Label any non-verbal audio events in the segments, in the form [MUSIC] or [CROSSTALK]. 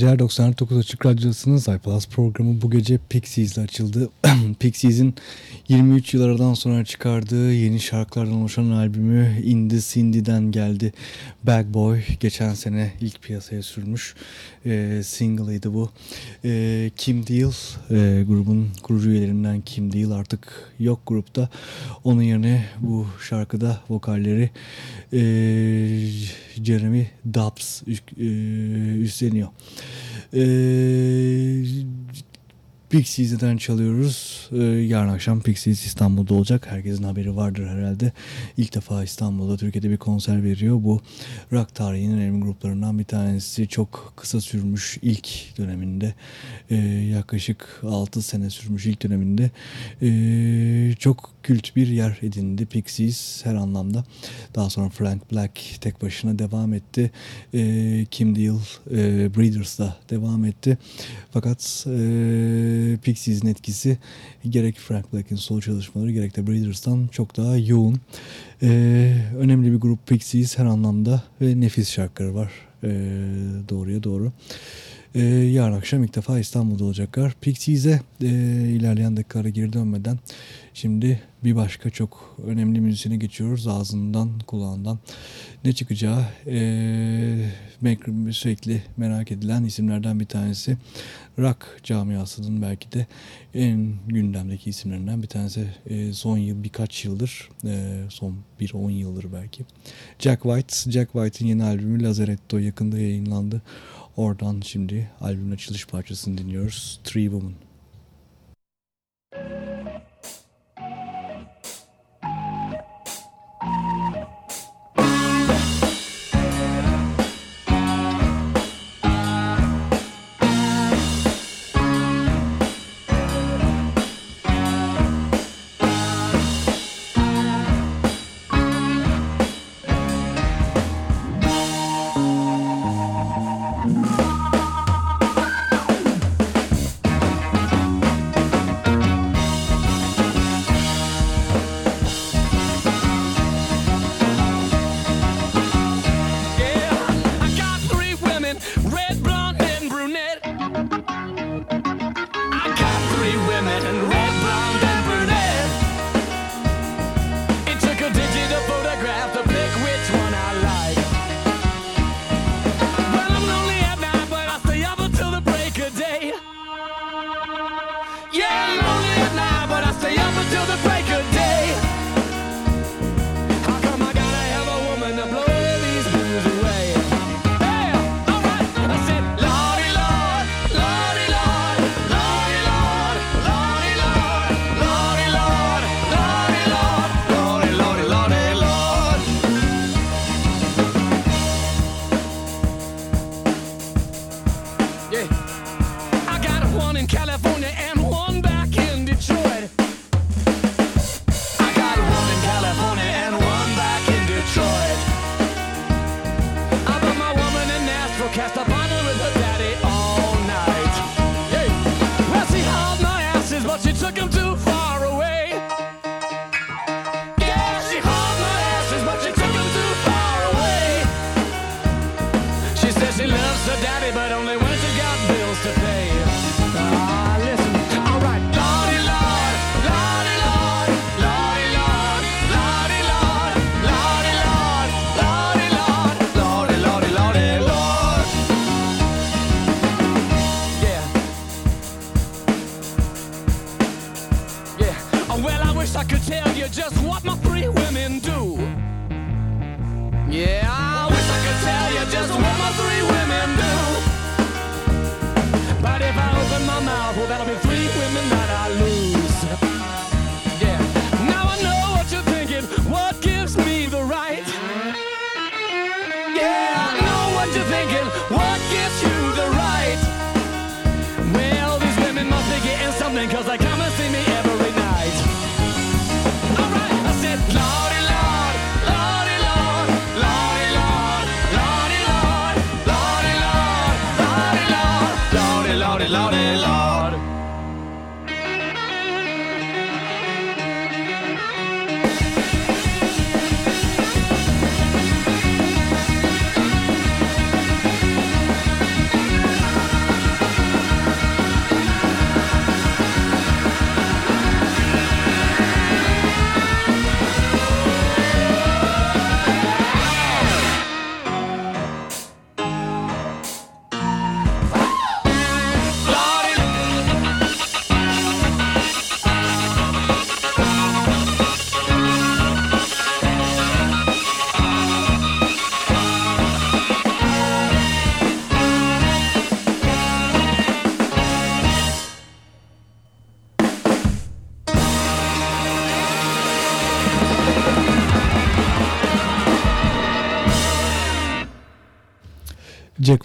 Geceler 99 Açık Radyosu'nun iPlus programı bu gece Pixies ile açıldı. [CLEARS THROAT] Pixies'in 23 yıl sonra çıkardığı yeni şarkılardan oluşan albümü Indie Cindy'den geldi. Bag Boy geçen sene ilk piyasaya sürmüş e, single'ıydı bu. E, Kim Deal e, grubun kurucu üyelerinden Kim Deal artık yok grupta. Onun yerine bu şarkıda vokalleri e, Jeremy Dubs e, üstleniyor. Eee Pixies'den çalıyoruz. Ee, yarın akşam Pixies İstanbul'da olacak. Herkesin haberi vardır herhalde. İlk defa İstanbul'da Türkiye'de bir konser veriyor. Bu rock tarihinin önemli gruplarından bir tanesi. Çok kısa sürmüş ilk döneminde. Ee, yaklaşık 6 sene sürmüş ilk döneminde. Ee, çok kült bir yer edindi Pixies her anlamda. Daha sonra Frank Black tek başına devam etti. Ee, Kim Deal e, Breeders'la devam etti. Fakat e, Pixies'in etkisi gerek Frank Black'in solo çalışmaları gerek de Breeders'tan çok daha yoğun. Ee, önemli bir grup Pixies her anlamda ve nefis şarkıları var. Ee, doğruya doğru. Ee, yarın akşam ilk defa İstanbul'da olacaklar. Pixies'e e, ilerleyen dakikalara geri dönmeden şimdi bir başka çok önemli müzisyene geçiyoruz. Ağzından kulağından ne çıkacağı e, sürekli merak edilen isimlerden bir tanesi. Rock camiasının belki de en gündemdeki isimlerinden bir tanesi. E, son yıl birkaç yıldır, e, son bir on yıldır belki. Jack White, Jack White'in yeni albümü Lazaretto yakında yayınlandı. Oradan şimdi albümün açılış parçasını dinliyoruz. Three Women.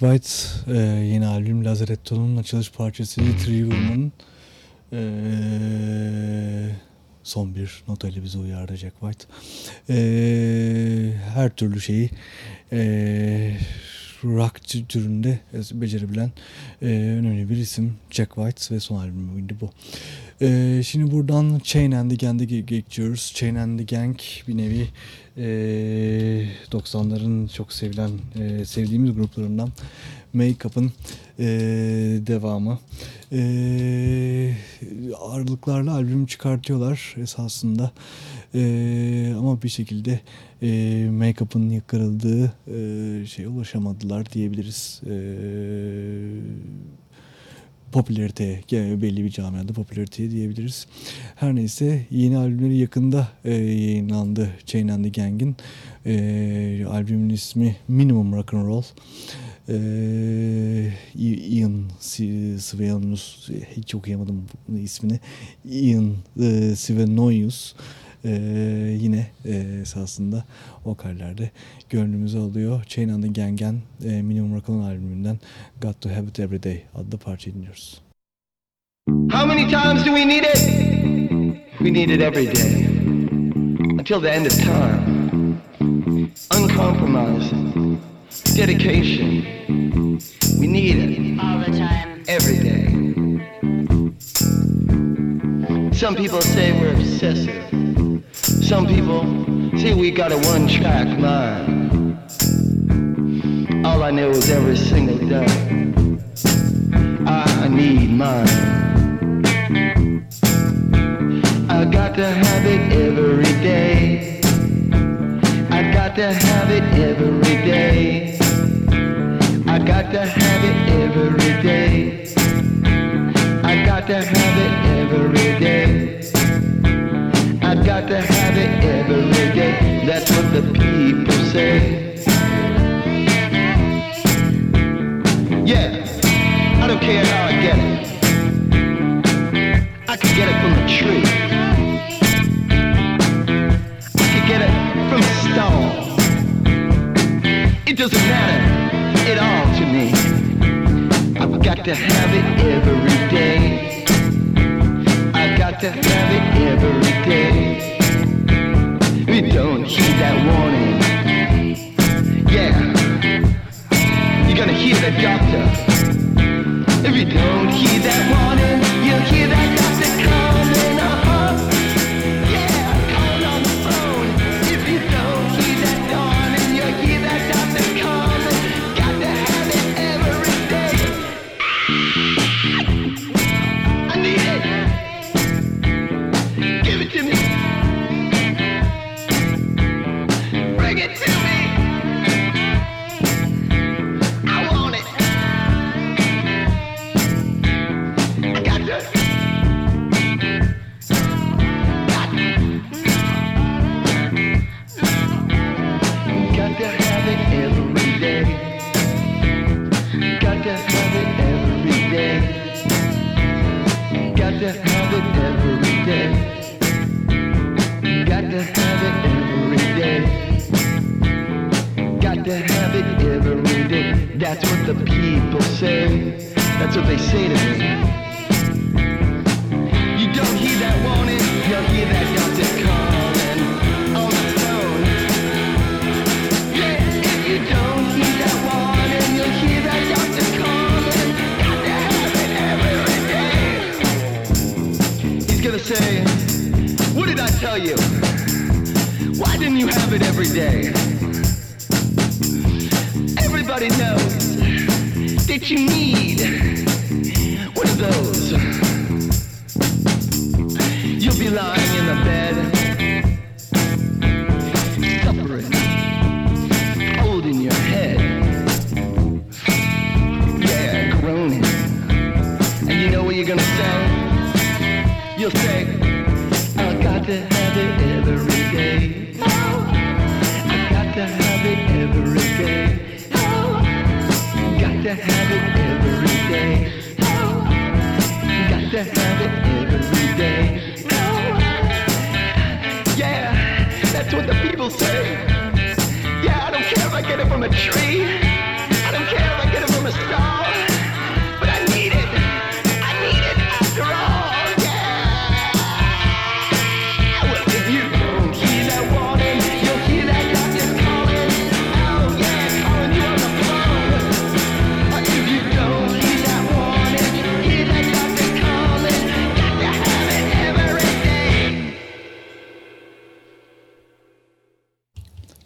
White e, yeni albüm Lazaretto'nun açılış parçası Three Woman e, son bir notayla bizi uyardı Jack White. E, her türlü şeyi e, rock türünde becerebilen e, önemli bir isim Jack White ve son albümüydü bu. E, şimdi buradan Chain and the Gang'e geçiyoruz. Chain and the Gang bir nevi e, 90'ların çok sevilen e, sevdiğimiz gruplarından Make-up'ın e, devamı. E, ağırlıklarla albüm çıkartıyorlar esasında. E, ama bir şekilde e, Make-up'ın kırıldığı e, şeye ulaşamadılar diyebiliriz. E, popülariteye, belli bir camiada popülariteye diyebiliriz. Her neyse yeni albümleri yakında e, yayınlandı Chain and the Gang'in. E, albümün ismi Minimum Rock and Roll. E, Ian Svenus hiç okuyamadım ismini. Ian e, Svenoyus ee, yine e, esasında vokallerde gönlümüzü alıyor. Chain and the Gang'en e, Minimum Rock'ın albümünden Got to Have It Every Day adlı parça dinliyoruz. How many times do we need it? We need it every day. Until the end of time. Uncompromising. Dedication. We need it. All the time. Every day. Some people say we're obsessive. Some people say we got a one track mind. All I know is every single day, I need mine. I got to have it every day. I got to have it every day. I got to have it every day. I got to have it every day. I got to have it every day. That's what the people say. Yeah, I don't care how I get it. I could get it from a tree. I could get it from a stone. It doesn't matter at all to me. I've got to have it every day. I've got to have it every day. That warning. Yeah, you're gonna hear the doctor. If you don't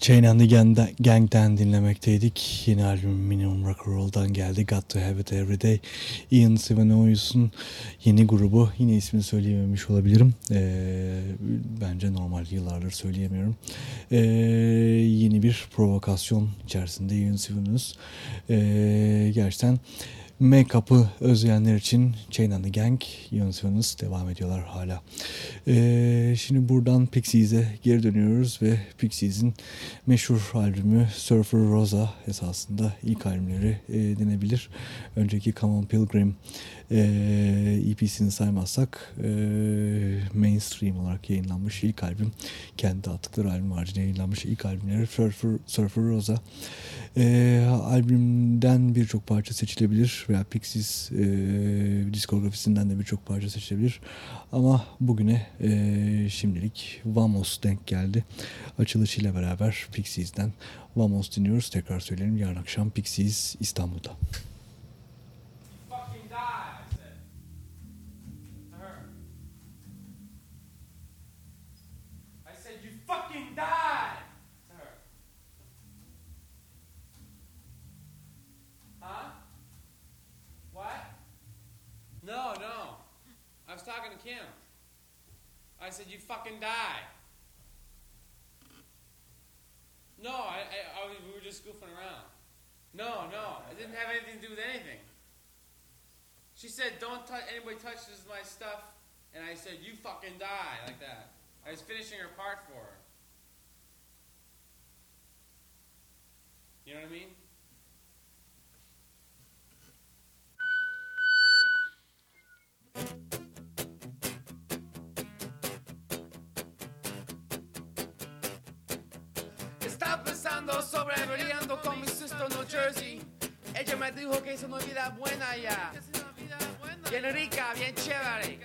Chain and the Gang'den, dinlemekteydik. Yeni albüm Minimum Rock and Roll'dan geldi. Got to Have It Every Day. Ian Sivanoyus'un yeni grubu. Yine ismini söyleyememiş olabilirim. Ee, bence normal yıllardır söyleyemiyorum. Ee, yeni bir provokasyon içerisinde Ian Sivanoyus. Ee, gerçekten Make-up'ı özleyenler için Chain and the Gang, Sivanoyus devam ediyorlar hala. Ee, şimdi buradan Pixies'e geri dönüyoruz ve Pixies'in meşhur albümü Surfer Rosa esasında ilk albümleri e, denebilir. Önceki Come On Pilgrim e, EP'sini saymazsak e, mainstream olarak yayınlanmış ilk albüm. Kendi attıkları albüm haricinde yayınlanmış ilk albümleri Surfer, Surfer Rosa. E, albümden birçok parça seçilebilir veya Pixies e, diskografisinden de birçok parça seçilebilir. Ama bugüne e, şimdilik Vamos denk geldi. Açılışıyla beraber Pixies'den Vamos dinliyoruz. Tekrar söyleyelim yarın akşam Pixies İstanbul'da. I said, you fucking die. No, I, I, I was, we were just goofing around. No, no, it didn't have anything to do with anything. She said, "Don't touch anybody touches my stuff," and I said, "You fucking die," like that. I was finishing her part for her. You know what I mean? Estaba pensando sobre peleando con mi sister New Jersey. Ella me dijo que es una vida buena ya. Bien rica, bien chévere.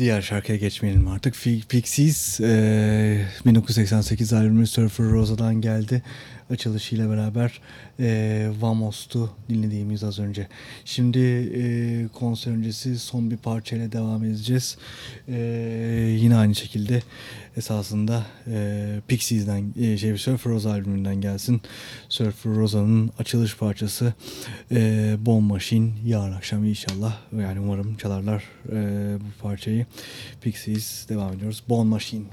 Diğer şarkıya geçmeyelim artık. Pixies e, 1988 albümü Surfer Rosa'dan geldi. Açılışıyla beraber e, Vamos'tu dinlediğimiz az önce. Şimdi e, konser öncesi son bir parçayla devam edeceğiz. E, yine aynı şekilde esasında e, Pixies'den e, şey, Surfer Rosa albümünden gelsin. Surfer Rosa'nın açılış parçası e, Bomb Machine yarın akşam inşallah yani umarım çalarlar e, bu parçayı. Pixies devam ediyoruz. Bomb Machine.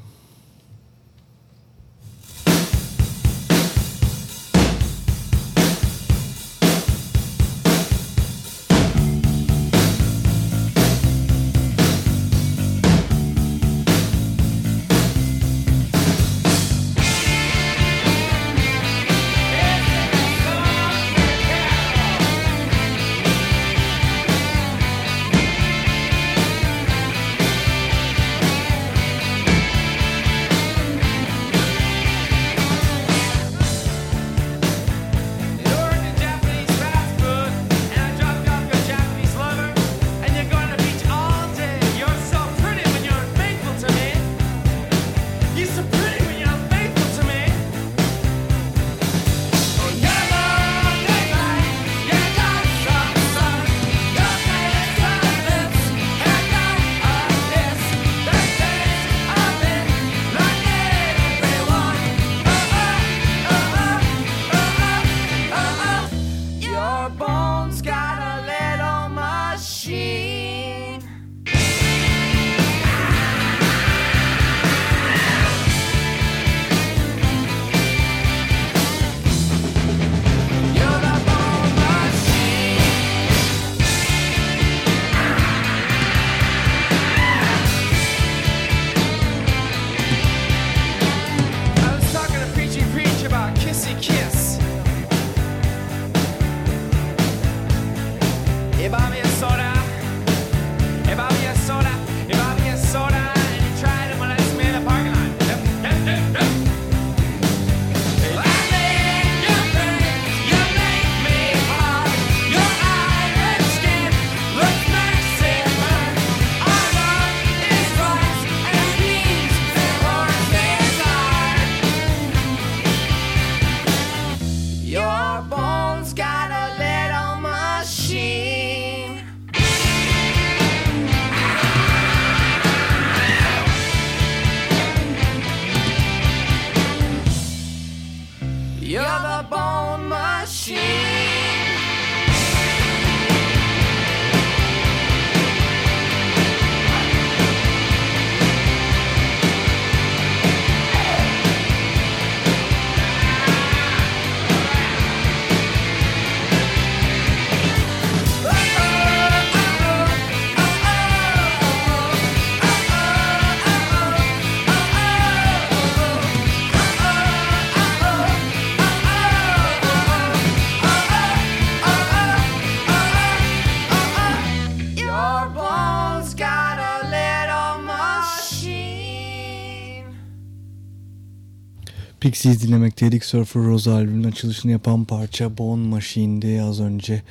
Pixies dinlemekteydik. Surfer Rose albümünün açılışını yapan parça Bone Machine'di az önce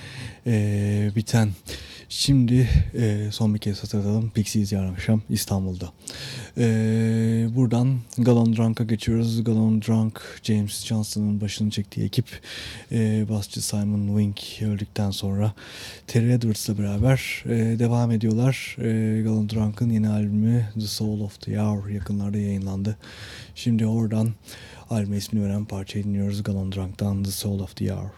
eee, biten. Şimdi eee, son bir kez hatırlatalım. Pixies yarın akşam İstanbul'da. Eee, buradan Galon Drunk'a geçiyoruz. Galon Drunk, James Johnson'ın başını çektiği ekip. Eee basçı Simon Wink öldükten sonra Terry Edwards'la beraber eee, devam ediyorlar. Eee Galon Drunk'ın yeni albümü The Soul of the Hour yakınlarda yayınlandı. Şimdi oradan albüme ismini veren parçayı dinliyoruz. Galon Drunk'tan The Soul of the Hour.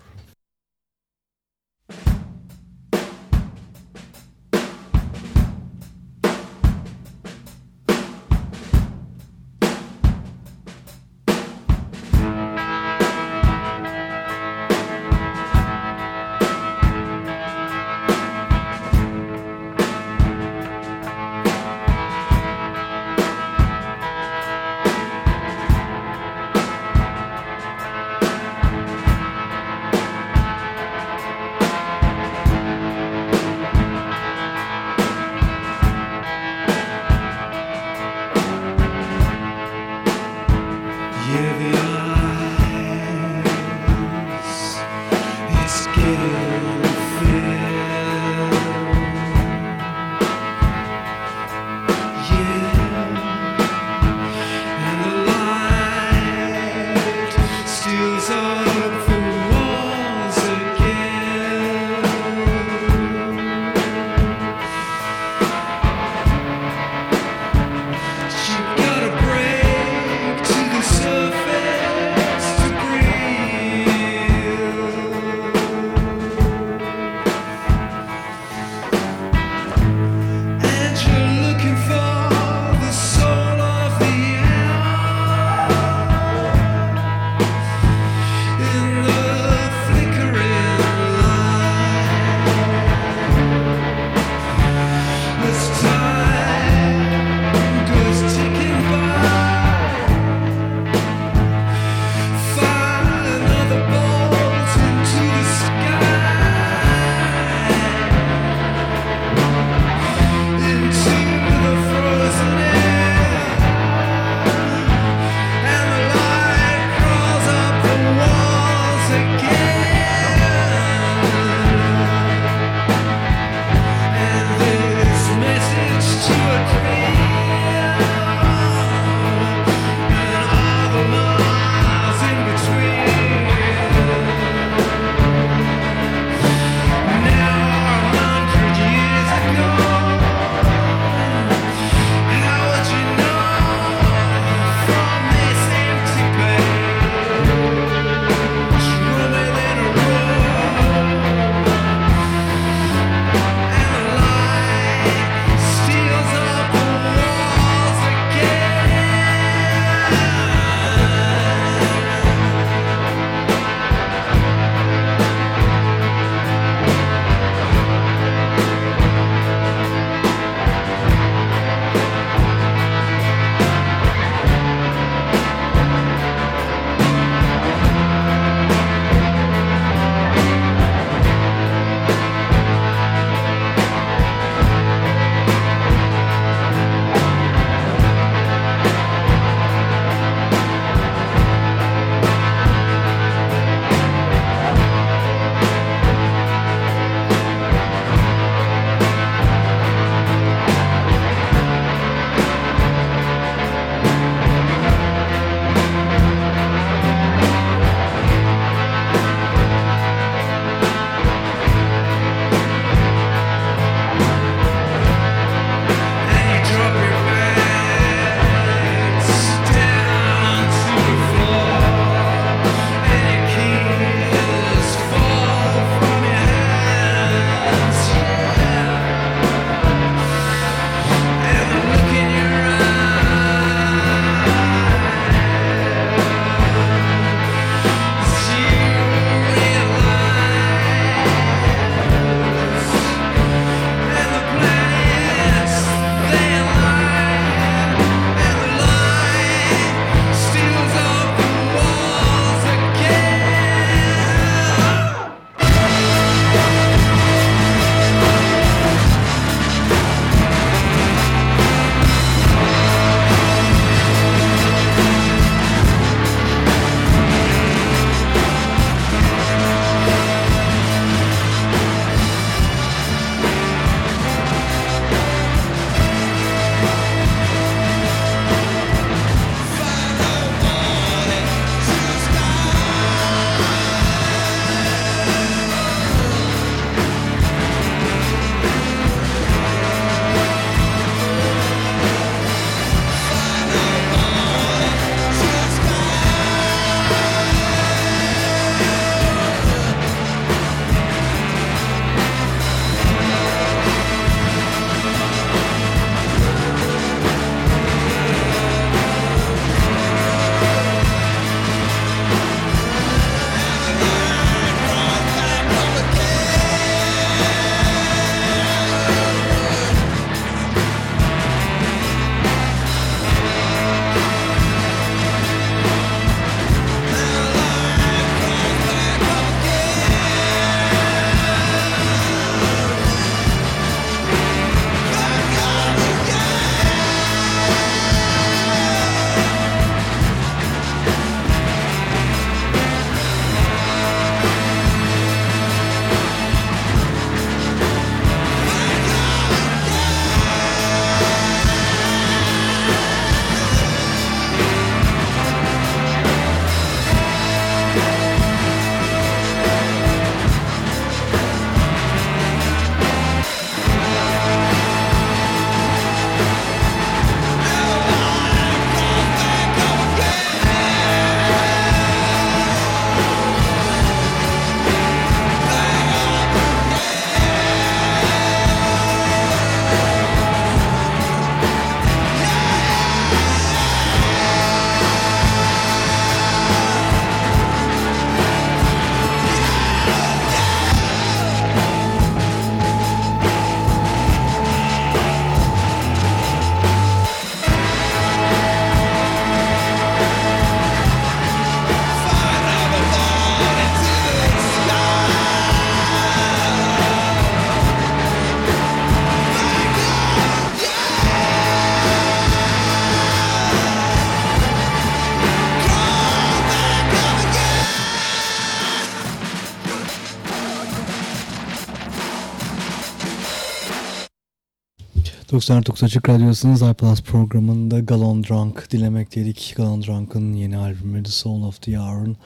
99 Açık Radyosu'nun iPlus programında Galon Drunk dinlemekteydik. Galon Drunk'ın yeni albümü The Soul of the Hour'ın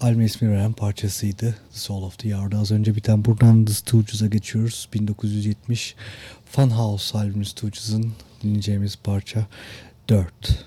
albüm ismi veren parçasıydı. The Soul of the Hour'da az önce biten buradan The Stooges'a geçiyoruz. 1970 Funhouse albümü Stooges'ın dinleyeceğimiz parça 4.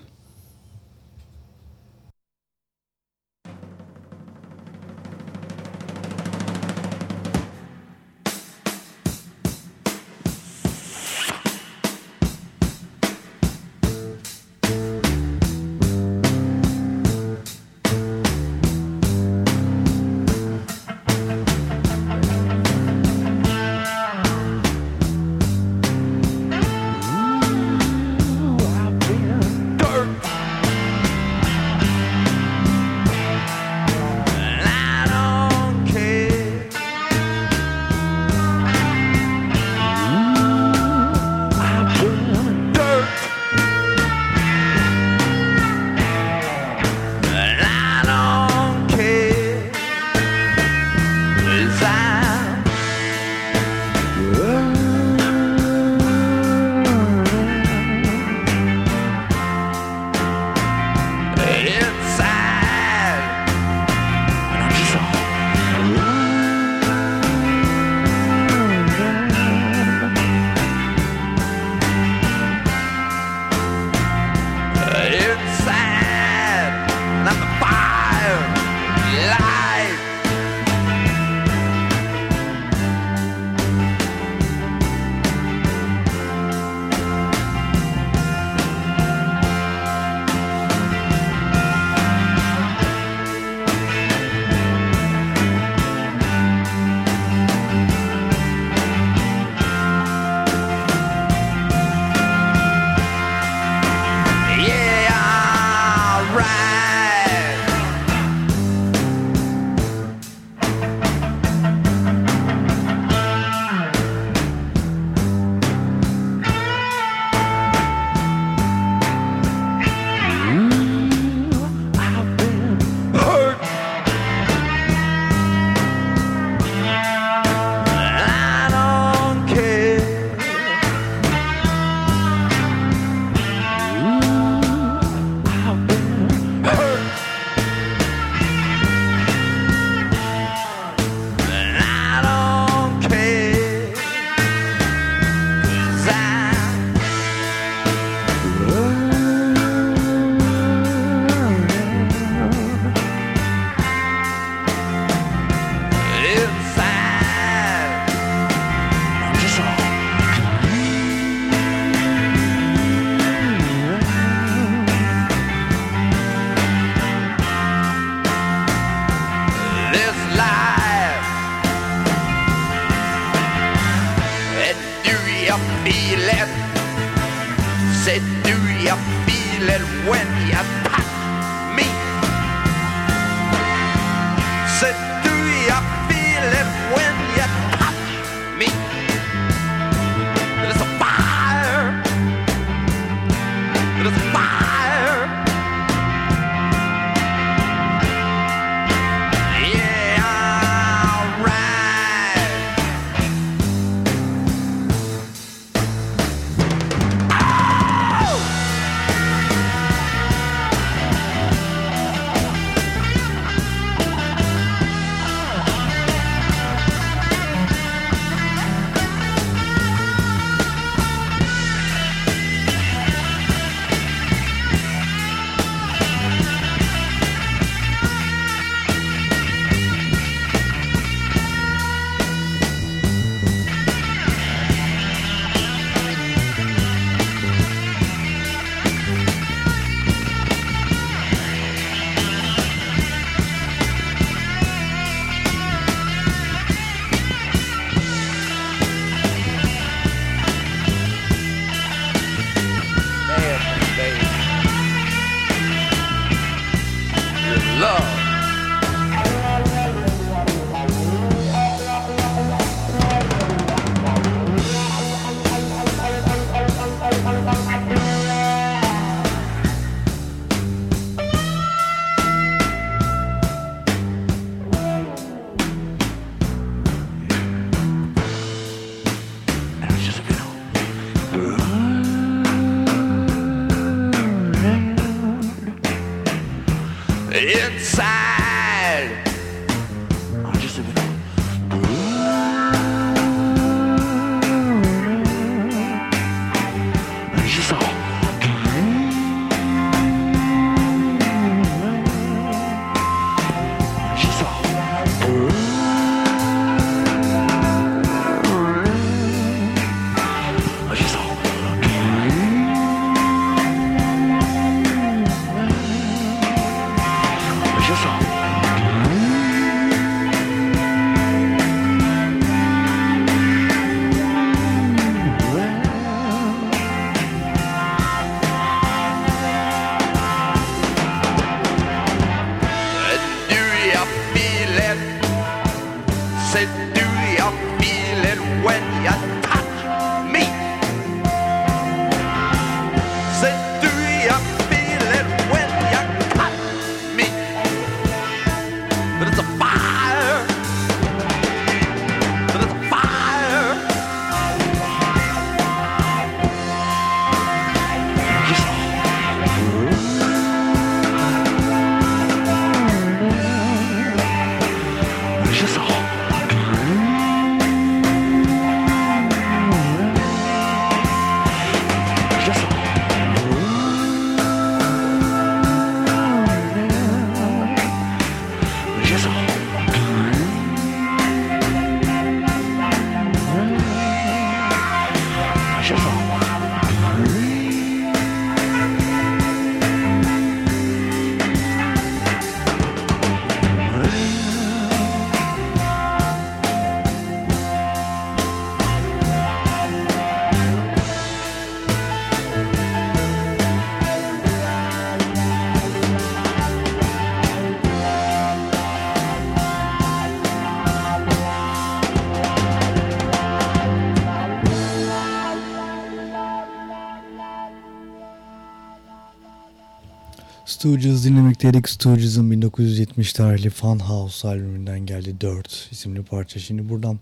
Stooges dinlemekteydik. Stooges'ın 1970 tarihli Funhouse albümünden geldi 4 isimli parça. Şimdi buradan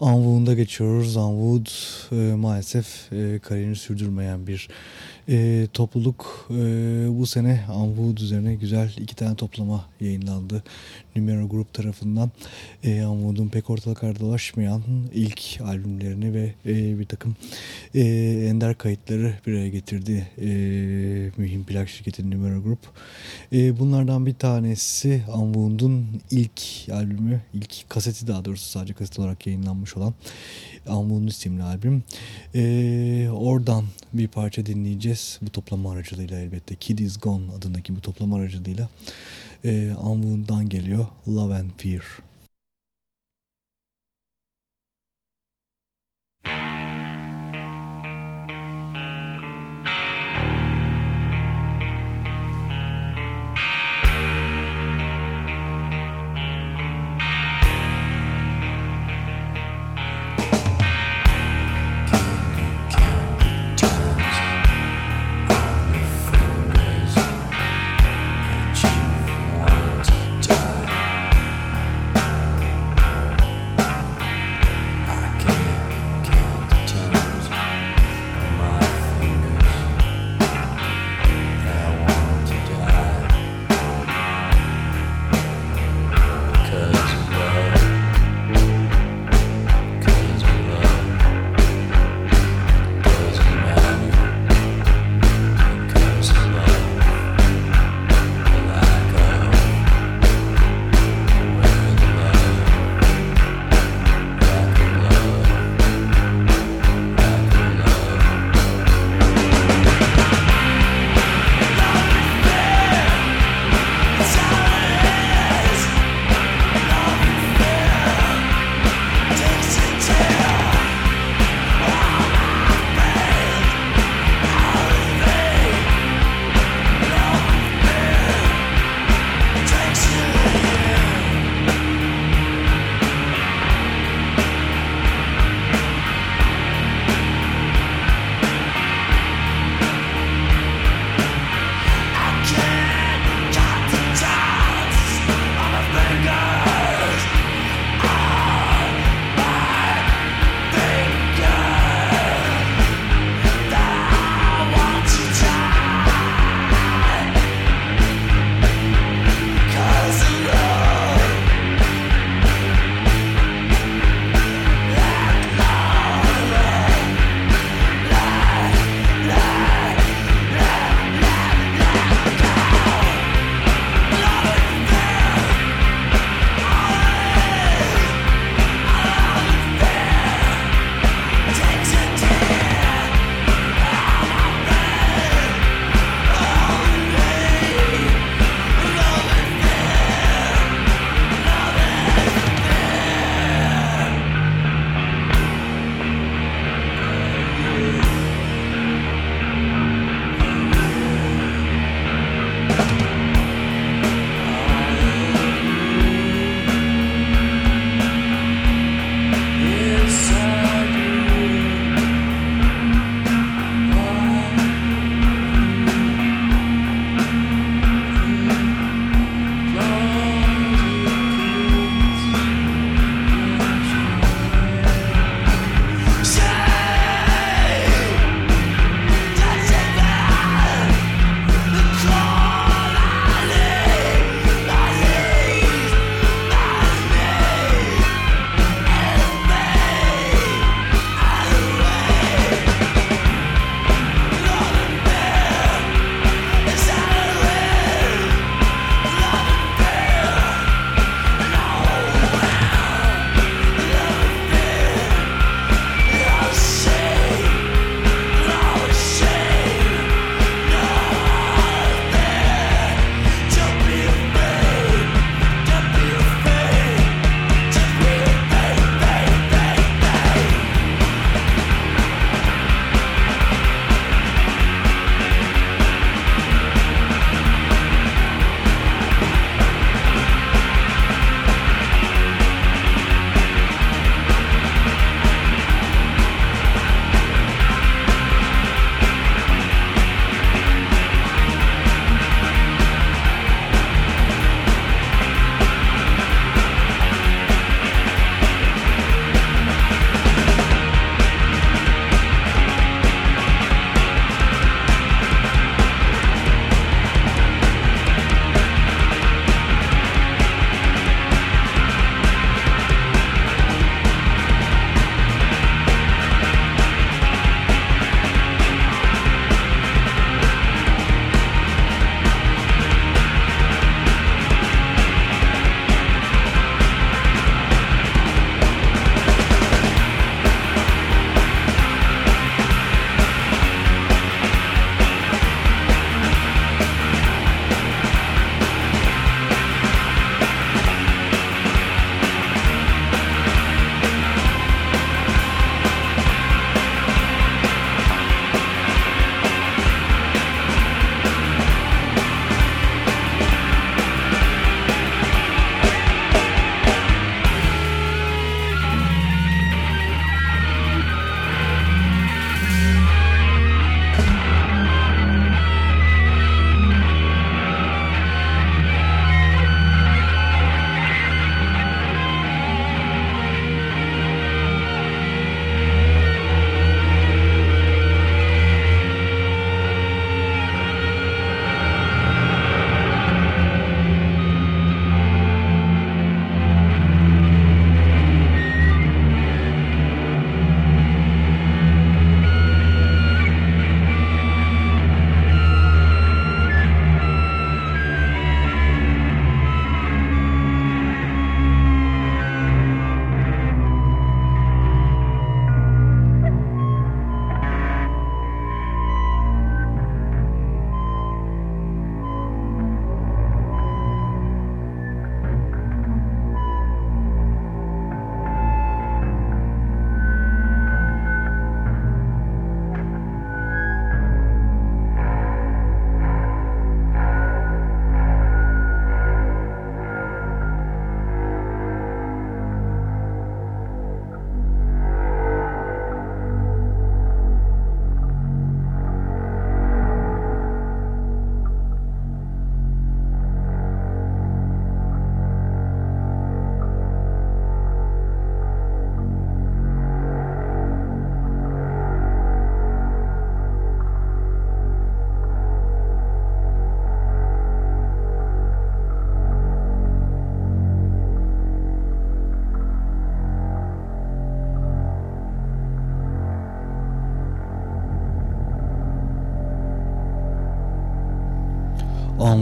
Unwood'a geçiyoruz. Unwood e, maalesef e, kariyerini sürdürmeyen bir e, topluluk. E, bu sene Unwood üzerine güzel iki tane toplama yayınlandı. Numero Grup tarafından. E, Unwood'un pek ortalıklarda dolaşmayan ilk albümlerini ve e, bir takım e, ender kayıtları bir araya getirdi. E, mühim plak şirketi Numero Group. E, bunlardan bir tanesi Unwood'un ilk albümü, ilk kaseti daha doğrusu sadece kaset olarak yayınlanmış olan Unwood isimli albüm. E, oradan bir parça dinleyeceğiz. Bu toplama aracılığıyla elbette. Kid Is Gone adındaki bu toplama aracılığıyla e, Unwood'dan geliyor. Love and Fear.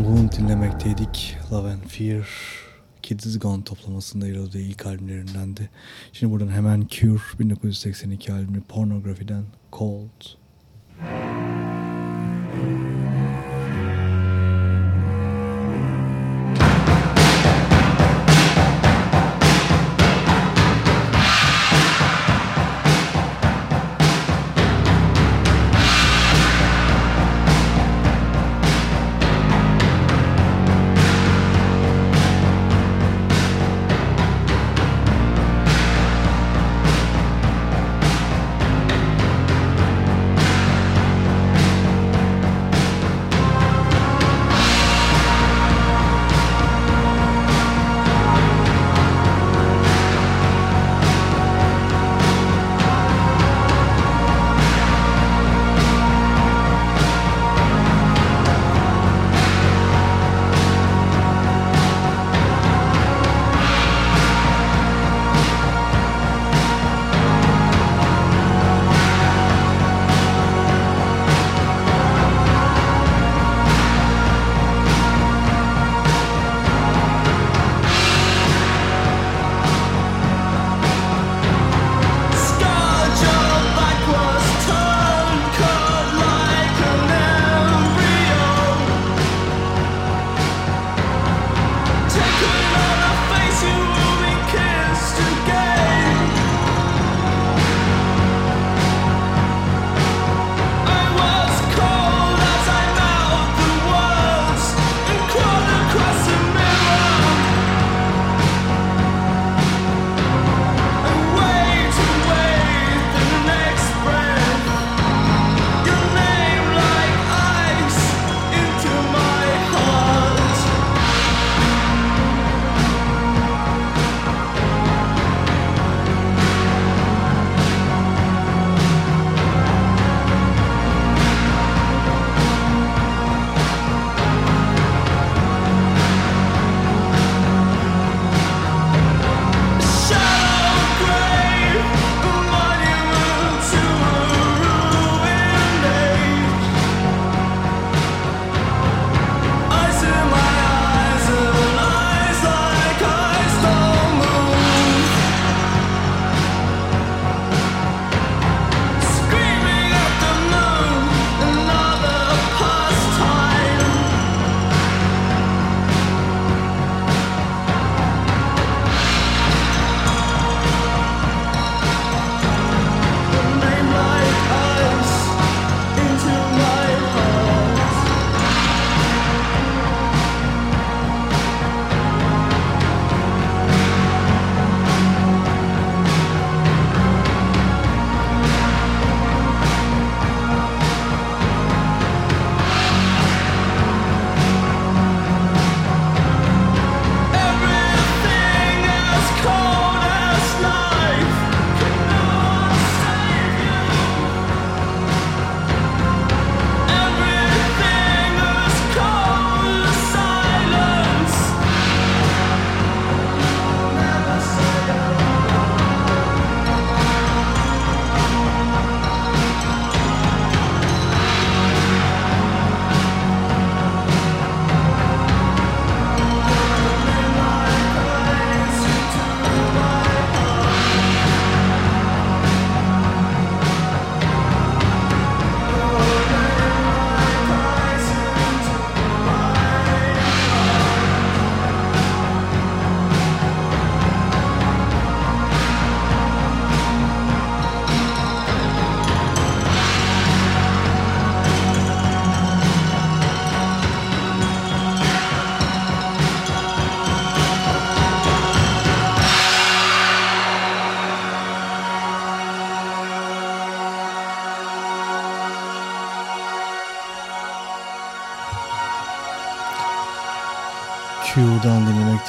Woon dinlemekteydik. Love and Fear. Kids Gone toplamasında yer aldığı ilk albümlerinden de. Şimdi buradan hemen Cure 1982 albümü Pornography'den Cold. Q'dan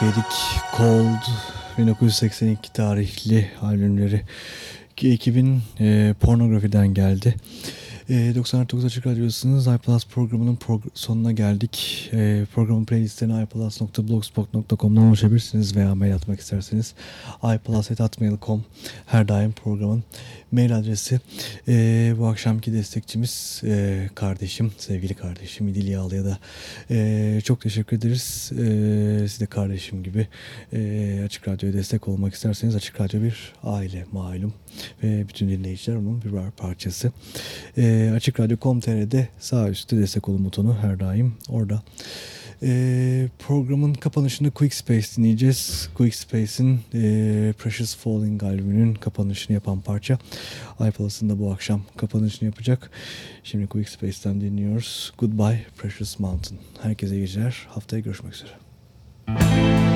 dinlemekteydik. Cold 1982 tarihli albümleri ki ekibin e, pornografiden geldi. E, 99 Açık Radyosu'nun iPlus programının progr- sonuna geldik. E, programın playlistlerine iPlus.blogspot.com'dan ulaşabilirsiniz veya mail atmak isterseniz iPlus.atmail.com her daim programın mail adresi. E, bu akşamki destekçimiz e, kardeşim, sevgili kardeşim İdil Yağlı'ya da e, çok teşekkür ederiz. E, siz de kardeşim gibi e, Açık Radyo'ya destek olmak isterseniz Açık Radyo bir aile malum ve bütün dinleyiciler onun bir parçası. E, Açık Radyo.com.tr'de sağ üstte destek olun butonu her daim orada. E, programın kapanışında Quick Space dinleyeceğiz. Quick Space'in e, Precious Falling albümünün kapanışını yapan parça. iPlus'ın da bu akşam kapanışını yapacak. Şimdi Quick Space'ten dinliyoruz. Goodbye Precious Mountain. Herkese iyi geceler. Haftaya görüşmek üzere. Ay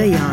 Palas.